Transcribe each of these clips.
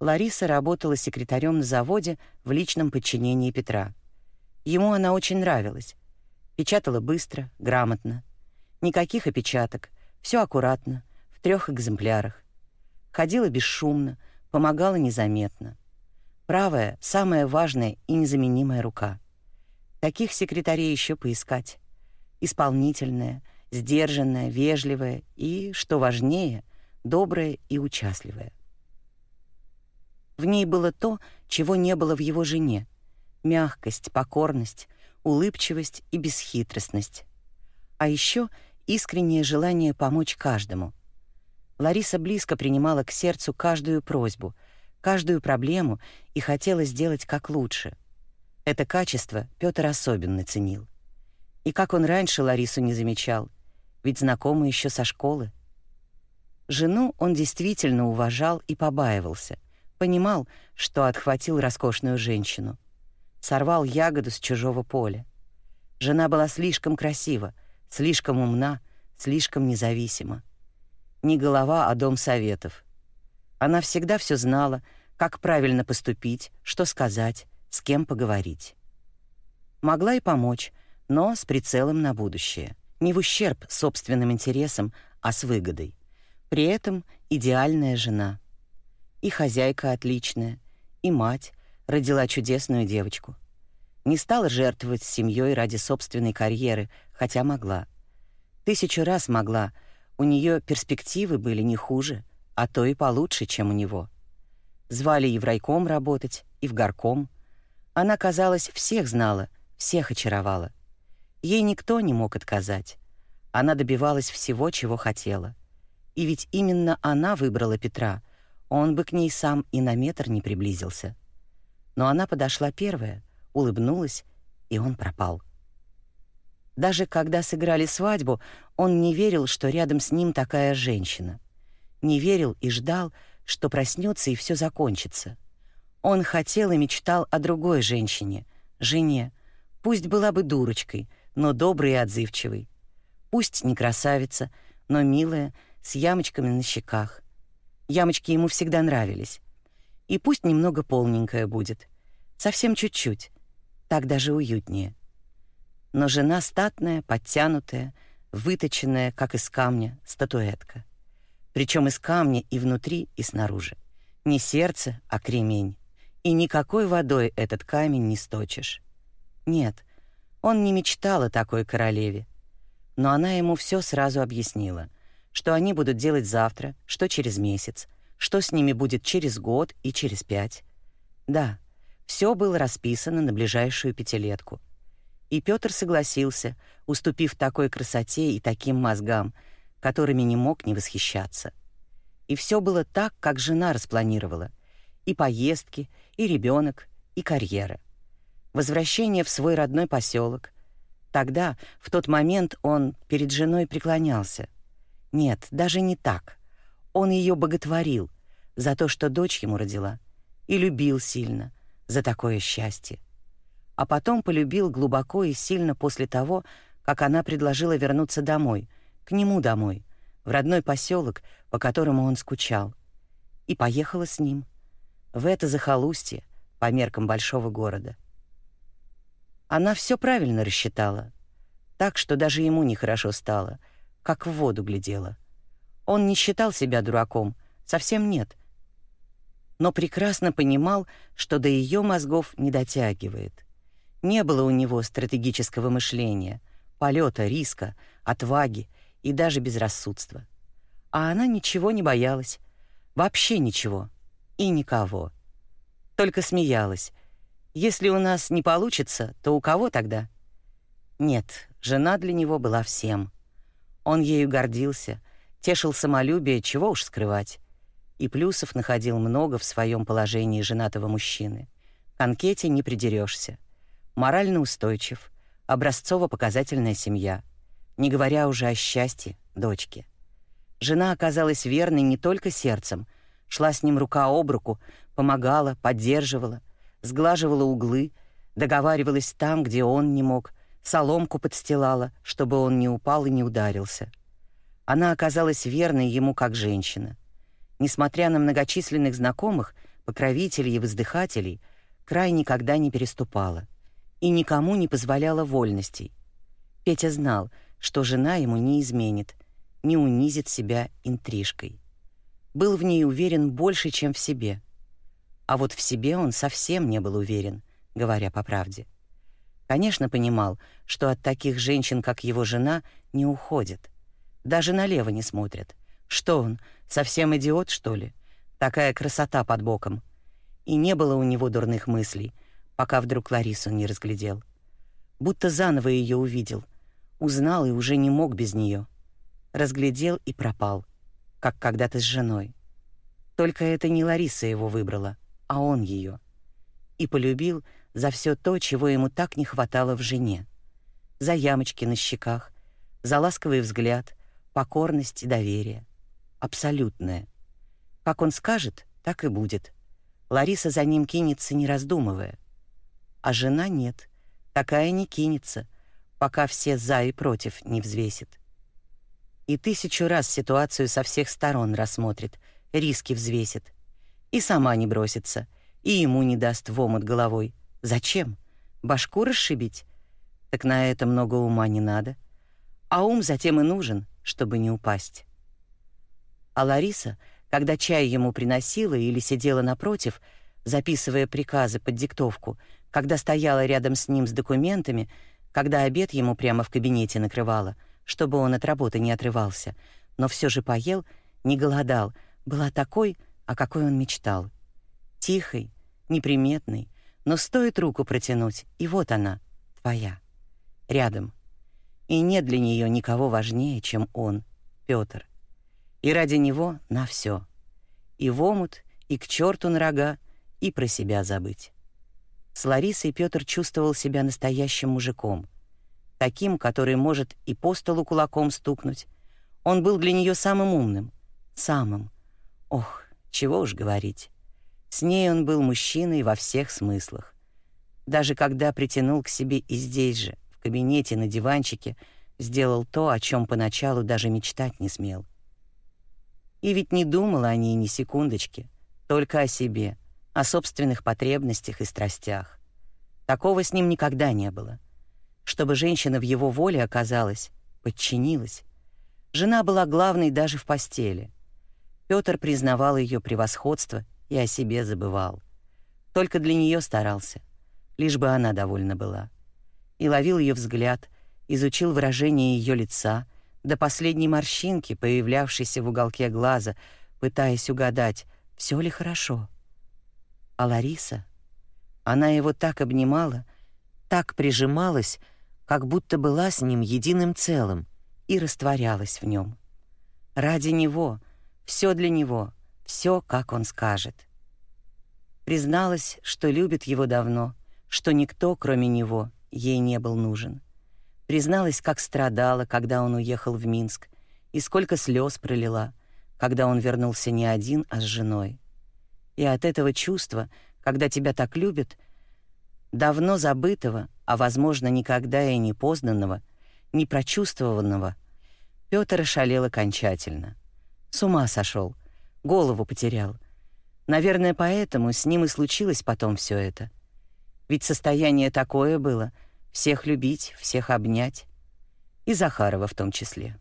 Лариса работала секретарем на заводе в личном подчинении Петра. Ему она очень нравилась. Печатала быстро, грамотно. Никаких опечаток, все аккуратно, в трех экземплярах. Ходила бесшумно, помогала незаметно. Правая — самая важная и незаменимая рука. Таких секретарей еще поискать. Исполнительная, сдержанная, вежливая и, что важнее, добрая и участливая. В ней было то, чего не было в его жене — мягкость, покорность, улыбчивость и бесхитростность. А еще искреннее желание помочь каждому. Лариса близко принимала к сердцу каждую просьбу, каждую проблему и хотела сделать как лучше. Это качество Петр особенно ценил. И как он раньше Ларису не замечал, ведь знакомы еще со школы. Жену он действительно уважал и побаивался — Понимал, что отхватил роскошную женщину. Сорвал ягоду с чужого поля. Жена была слишком красива, слишком умна, слишком независима. Не голова, а дом советов. Она всегда все знала, как правильно поступить, что сказать, с кем поговорить. Могла и помочь, но с прицелом на будущее. Не в ущерб собственным интересам, а с выгодой. При этом идеальная жена — и хозяйка отличная, и мать родила чудесную девочку. Не стала жертвовать семьей ради собственной карьеры, хотя могла. Тысячу раз могла. У нее перспективы были не хуже, а то и получше, чем у него. Звали и в райком работать, и в горком. Она, казалось, всех знала, всех очаровала. Ей никто не мог отказать. Она добивалась всего, чего хотела. И ведь именно она выбрала Петра — он бы к ней сам и на метр не приблизился. Но она подошла первая, улыбнулась, и он пропал. Даже когда сыграли свадьбу, он не верил, что рядом с ним такая женщина. Не верил и ждал, что проснется и все закончится. Он хотел и мечтал о другой женщине, жене. Пусть была бы дурочкой, но доброй и отзывчивой. Пусть не красавица, но милая, с ямочками на щеках — Ямочки ему всегда нравились. И пусть немного полненькая будет. Совсем чуть-чуть. Так даже уютнее. Но жена статная, подтянутая, выточенная, как из камня, статуэтка. Причем из камня и внутри, и снаружи. Не сердце, а кремень. И никакой водой этот камень не сточишь. Нет, он не мечтал о такой королеве. Но она ему все сразу объяснила — что они будут делать завтра, что через месяц, что с ними будет через год и через пять. Да, все было расписано на ближайшую пятилетку. И Петр согласился, уступив такой красоте и таким мозгам, которыми не мог не восхищаться. И все было так, как жена распланировала. И поездки, и ребенок, и карьера. Возвращение в свой родной поселок. Тогда, в тот момент, он перед женой преклонялся — нет, даже не так. Он ее боготворил за то, что дочь ему родила, и любил сильно за такое счастье. А потом полюбил глубоко и сильно после того, как она предложила вернуться домой, к нему домой, в родной поселок, по которому он скучал. И поехала с ним в это захолустье по меркам большого города. Она все правильно рассчитала, так что даже ему нехорошо стало — как в воду глядела. Он не считал себя дураком, совсем нет. Но прекрасно понимал, что до ее мозгов не дотягивает. Не было у него стратегического мышления, полета, риска, отваги и даже безрассудства. А она ничего не боялась, вообще ничего и никого. Только смеялась. Если у нас не получится, то у кого тогда? Нет, жена для него была всем — он ею гордился, тешил самолюбие, чего уж скрывать. И плюсов находил много в своем положении женатого мужчины. К анкете не придерешься. Морально устойчив, образцово-показательная семья, не говоря уже о счастье дочки. Жена оказалась верной не только сердцем, шла с ним рука об руку, помогала, поддерживала, сглаживала углы, договаривалась там, где он не мог — соломку подстилала, чтобы он не упал и не ударился. Она оказалась верной ему как женщина. Несмотря на многочисленных знакомых, покровителей и воздыхателей край никогда не переступала и никому не позволяла вольностей. Петя знал, что жена ему не изменит, не унизит себя интрижкой. Был в ней уверен больше, чем в себе. А вот в себе он совсем не был уверен, говоря по правде. Конечно, понимал, что от таких женщин, как его жена, не уходят. Даже налево не смотрят. Что он, совсем идиот, что ли? Такая красота под боком. И не было у него дурных мыслей, пока вдруг Ларису не разглядел. Будто заново ее увидел. Узнал и уже не мог без нее. Разглядел и пропал, как когда-то с женой. Только это не Лариса его выбрала, а он ее. И полюбил за все то, чего ему так не хватало в жене. За ямочки на щеках, за ласковый взгляд, покорность и доверие абсолютное. Как он скажет, так и будет. Лариса за ним кинется, не раздумывая. А жена нет, такая не кинется, пока все «за» и «против» не взвесит. И тысячу раз ситуацию со всех сторон рассмотрит, риски взвесит. И сама не бросится, и ему не даст в омут головой. Зачем? Башку расшибить? Так на это много ума не надо. А ум затем и нужен, чтобы не упасть. А Лариса, когда чай ему приносила или сидела напротив, записывая приказы под диктовку, когда стояла рядом с ним с документами, когда обед ему прямо в кабинете накрывала, чтобы он от работы не отрывался, но все же поел, не голодал, была такой, о какой он мечтал. Тихой, неприметной, но стоит руку протянуть, и вот она, твоя, рядом. И нет для нее никого важнее, чем он, Пётр. И ради него на все. И в омут, и к черту на рога, и про себя забыть. С Ларисой Петр чувствовал себя настоящим мужиком. Таким, который может и по столу кулаком стукнуть. Он был для нее самым умным. Самым. Ох, чего уж говорить. С ней он был мужчиной во всех смыслах. Даже когда притянул к себе и здесь же, в кабинете на диванчике, сделал то, о чем поначалу даже мечтать не смел. И ведь не думала о ней ни секундочки, только о себе, о собственных потребностях и страстях. Такого с ним никогда не было. Чтобы женщина в его воле оказалась, подчинилась. Жена была главной даже в постели. Пётр признавал ее превосходство и о себе забывал. Только для нее старался, лишь бы она довольна была. И ловил ее взгляд, изучил выражение ее лица — до последней морщинки, появлявшейся в уголке глаза, пытаясь угадать, все ли хорошо. А Лариса, она его так обнимала, так прижималась, как будто была с ним единым целым и растворялась в нем. Ради него, все для него, все, как он скажет. Призналась, что любит его давно, что никто, кроме него, ей не был нужен. Призналась, как страдала, когда он уехал в Минск, и сколько слез пролила, когда он вернулся не один, а с женой. И от этого чувства, когда тебя так любят, давно забытого, а, возможно, никогда и не познанного, не прочувствованного, Пётр ошалел окончательно. С ума сошел, голову потерял. Наверное, поэтому с ним и случилось потом все это. Ведь состояние такое было — всех любить, всех обнять, и Захарова в том числе.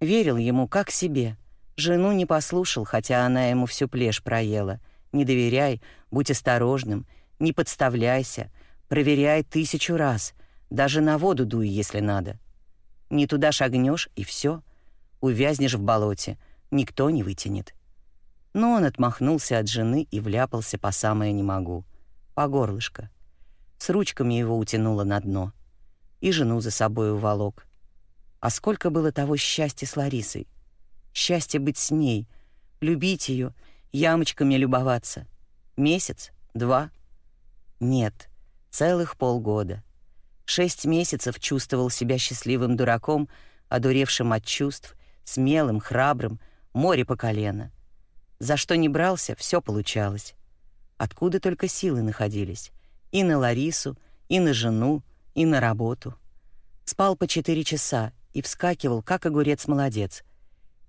Верил ему как себе. Жену не послушал, хотя она ему всю плешь проела. Не доверяй, будь осторожным, не подставляйся, проверяй тысячу раз, даже на воду дуй, если надо. Не туда шагнешь и все, увязнешь в болоте, никто не вытянет. Но он отмахнулся от жены и вляпался по самое не могу, по горлышко с ручками его утянуло на дно. И жену за собой уволок. А сколько было того счастья с Ларисой. Счастье быть с ней, любить ее, ямочками любоваться. Месяц? Два? Нет, целых полгода. Шесть месяцев чувствовал себя счастливым дураком, одуревшим от чувств, смелым, храбрым, море по колено. За что не брался, все получалось. Откуда только силы находились. И на Ларису, и на жену, и на работу. Спал по четыре часа и вскакивал, как огурец-молодец.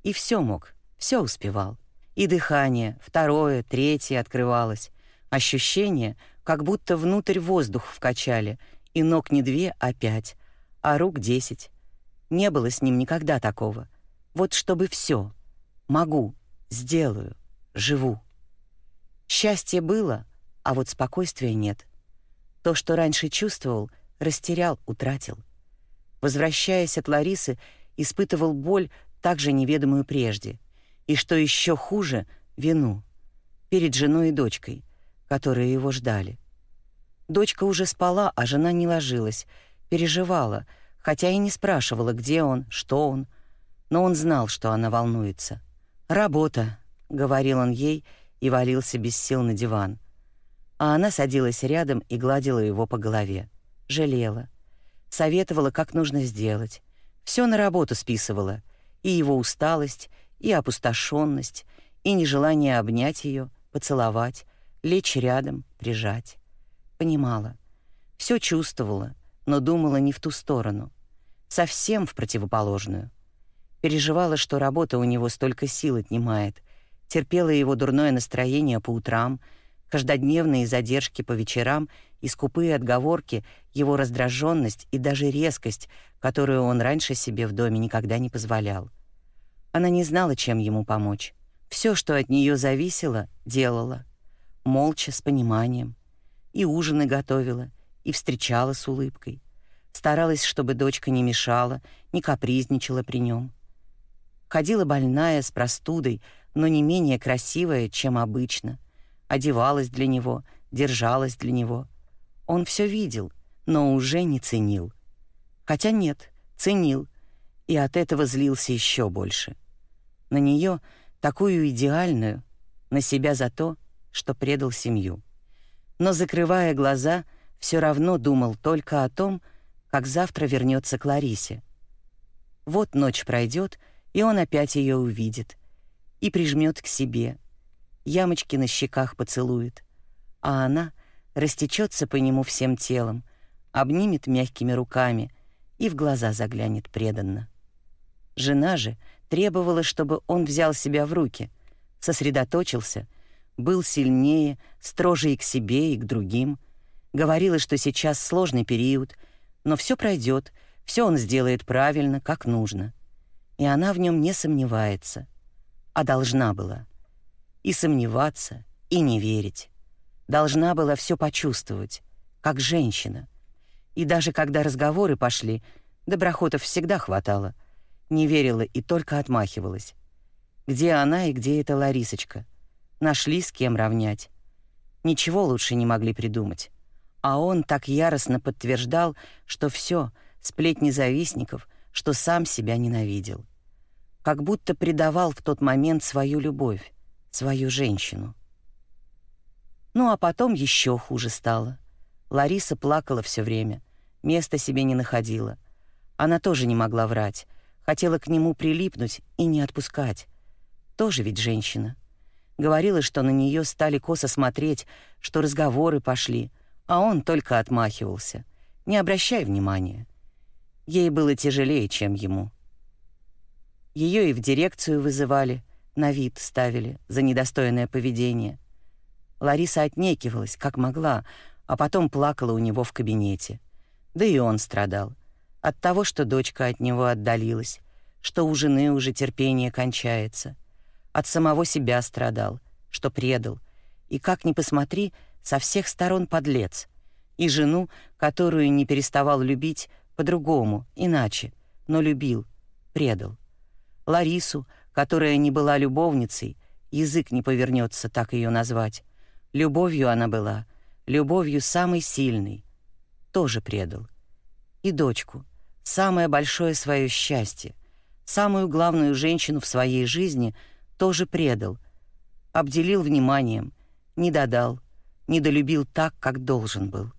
И все мог, все успевал. И дыхание, второе, третье открывалось. Ощущение, как будто внутрь воздух вкачали, и ног не две, а пять, а рук десять. Не было с ним никогда такого. Вот чтобы все. Могу, сделаю, живу. Счастье было, а вот спокойствия нет. То, что раньше чувствовал, растерял, утратил. Возвращаясь от Ларисы, испытывал боль, также неведомую прежде. И что еще хуже — вину. Перед женой и дочкой, которые его ждали. Дочка уже спала, а жена не ложилась, переживала, хотя и не спрашивала, где он, что он. Но он знал, что она волнуется. «Работа», — говорил он ей и валился без сил на диван. А она садилась рядом и гладила его по голове. Жалела. Советовала, как нужно сделать. Все на работу списывала. И его усталость, и опустошенность, и нежелание обнять ее, поцеловать, лечь рядом, прижать. Понимала. Все чувствовала, но думала не в ту сторону. Совсем в противоположную. Переживала, что работа у него столько сил отнимает. Терпела его дурное настроение по утрам, каждодневные задержки по вечерам и скупые отговорки, его раздраженность и даже резкость, которую он раньше себе в доме никогда не позволял. Она не знала, чем ему помочь. Все, что от нее зависело, делала. Молча, с пониманием. И ужины готовила, и встречала с улыбкой. Старалась, чтобы дочка не мешала, не капризничала при нем. Ходила больная, с простудой, но не менее красивая, чем обычно. Одевалась для него, держалась для него. Он все видел, но уже не ценил. Хотя нет, ценил — и от этого злился еще больше. На нее, такую идеальную, на себя за то, что предал семью. Но, закрывая глаза, все равно думал только о том, как завтра вернется к Ларисе. Вот ночь пройдет, и он опять ее увидит и прижмет к себе, ямочки на щеках поцелует, а она растечется по нему всем телом, обнимет мягкими руками и в глаза заглянет преданно. Жена же требовала, чтобы он взял себя в руки, сосредоточился, был сильнее, строже и к себе, и к другим. Говорила, что сейчас сложный период, но все пройдет, все он сделает правильно, как нужно. И она в нем не сомневается, а должна была. И сомневаться, и не верить. Должна была все почувствовать, как женщина. И даже когда разговоры пошли, доброхотов всегда хватало — не верила и только отмахивалась. Где она и где эта Ларисочка? Нашли с кем равнять. Ничего лучше не могли придумать. А он так яростно подтверждал, что все, сплетни завистников, что сам себя ненавидел. Как будто предавал в тот момент свою любовь, свою женщину. Ну а потом еще хуже стало. Лариса плакала все время, места себе не находила. Она тоже не могла врать, Хотела к нему прилипнуть и не отпускать. Тоже ведь женщина. Говорила, что на нее стали косо смотреть, что разговоры пошли, а он только отмахивался. Не обращай внимания. Ей было тяжелее, чем ему. Ее и в дирекцию вызывали, на вид ставили за недостойное поведение. Лариса отнекивалась, как могла, а потом плакала у него в кабинете. Да и он страдал от того, что дочка от него отдалилась, что у жены уже терпение кончается. От самого себя страдал, что предал. И как ни посмотри, со всех сторон подлец. И жену, которую не переставал любить, по-другому, иначе, но любил, предал. Ларису, которая не была любовницей, язык не повернется так ее назвать. Любовью она была, любовью самой сильной, тоже предал. И дочку, самое большое свое счастье, самую главную женщину в своей жизни тоже предал, обделил вниманием, не додал, недолюбил так, как должен был.